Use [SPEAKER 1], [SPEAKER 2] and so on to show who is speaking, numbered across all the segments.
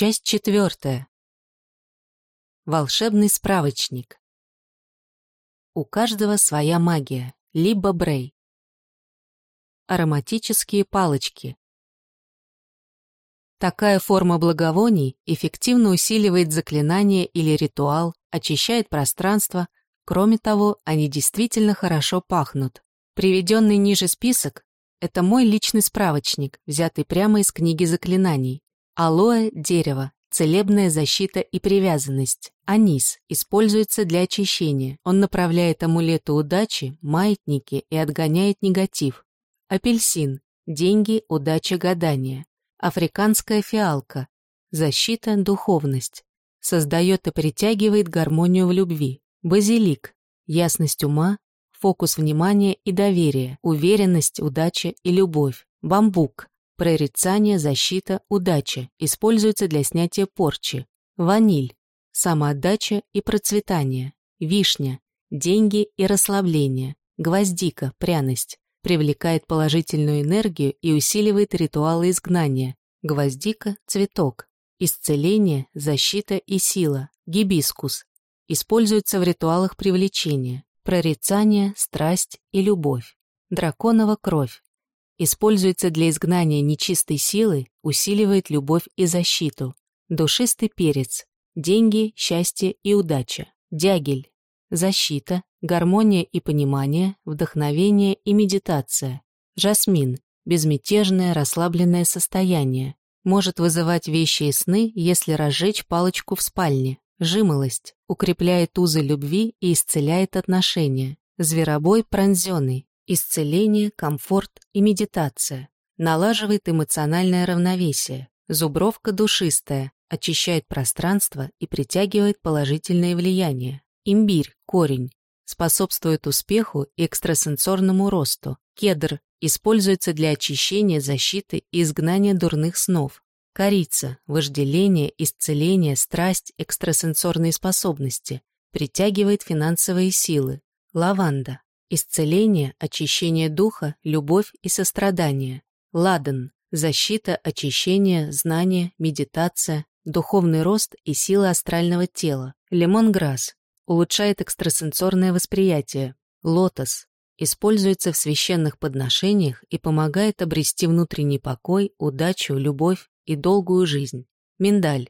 [SPEAKER 1] Часть четвертая. Волшебный справочник. У каждого своя магия, либо брей. Ароматические палочки. Такая форма благовоний эффективно усиливает заклинание или ритуал, очищает пространство, кроме того, они действительно хорошо пахнут. Приведенный ниже список – это мой личный справочник, взятый прямо из книги заклинаний. Алоэ – дерево, целебная защита и привязанность. Анис используется для очищения. Он направляет амулеты удачи, маятники и отгоняет негатив. Апельсин – деньги, удача, гадания. Африканская фиалка – защита, духовность. Создает и притягивает гармонию в любви. Базилик – ясность ума, фокус внимания и доверия, уверенность, удача и любовь. Бамбук Прорицание, защита, удача используются для снятия порчи. Ваниль – самоотдача и процветание. Вишня – деньги и расслабление. Гвоздика – пряность. Привлекает положительную энергию и усиливает ритуалы изгнания. Гвоздика – цветок. Исцеление, защита и сила. Гибискус. Используется в ритуалах привлечения. Прорицание, страсть и любовь. Драконова кровь Используется для изгнания нечистой силы, усиливает любовь и защиту. Душистый перец. Деньги, счастье и удача. Дягель. Защита, гармония и понимание, вдохновение и медитация. Жасмин. Безмятежное, расслабленное состояние. Может вызывать вещи и сны, если разжечь палочку в спальне. Жимолость. Укрепляет узы любви и исцеляет отношения. Зверобой пронзенный Исцеление, комфорт и медитация. Налаживает эмоциональное равновесие. Зубровка душистая, очищает пространство и притягивает положительное влияние. Имбирь, корень, способствует успеху и экстрасенсорному росту. Кедр используется для очищения, защиты и изгнания дурных снов. Корица – вожделение, исцеление, страсть, экстрасенсорные способности. Притягивает финансовые силы. Лаванда Исцеление, очищение духа, любовь и сострадание. Ладан. Защита, очищение, знание, медитация, духовный рост и сила астрального тела. Лемонграсс. Улучшает экстрасенсорное восприятие. Лотос. Используется в священных подношениях и помогает обрести внутренний покой, удачу, любовь и долгую жизнь. Миндаль.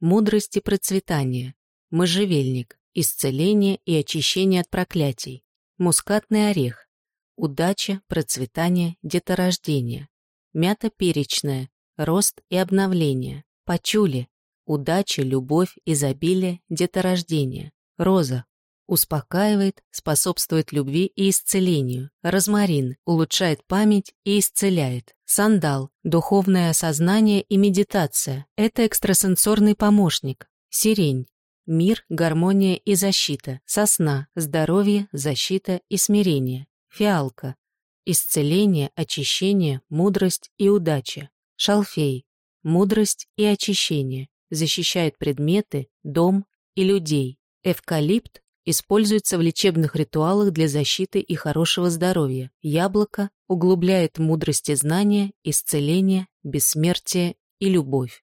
[SPEAKER 1] Мудрость и процветание. Можжевельник. Исцеление и очищение от проклятий. Мускатный орех. Удача, процветание, деторождение. Мята перечная. Рост и обновление. Пачули. Удача, любовь, изобилие, деторождение. Роза. Успокаивает, способствует любви и исцелению. Розмарин. Улучшает память и исцеляет. Сандал. Духовное осознание и медитация. Это экстрасенсорный помощник. Сирень. Мир, гармония и защита. Сосна, здоровье, защита и смирение. Фиалка. Исцеление, очищение, мудрость и удача. Шалфей. Мудрость и очищение. Защищает предметы, дом и людей. Эвкалипт используется в лечебных ритуалах для защиты и хорошего здоровья. Яблоко углубляет мудрость и знания, исцеление, бессмертие и любовь.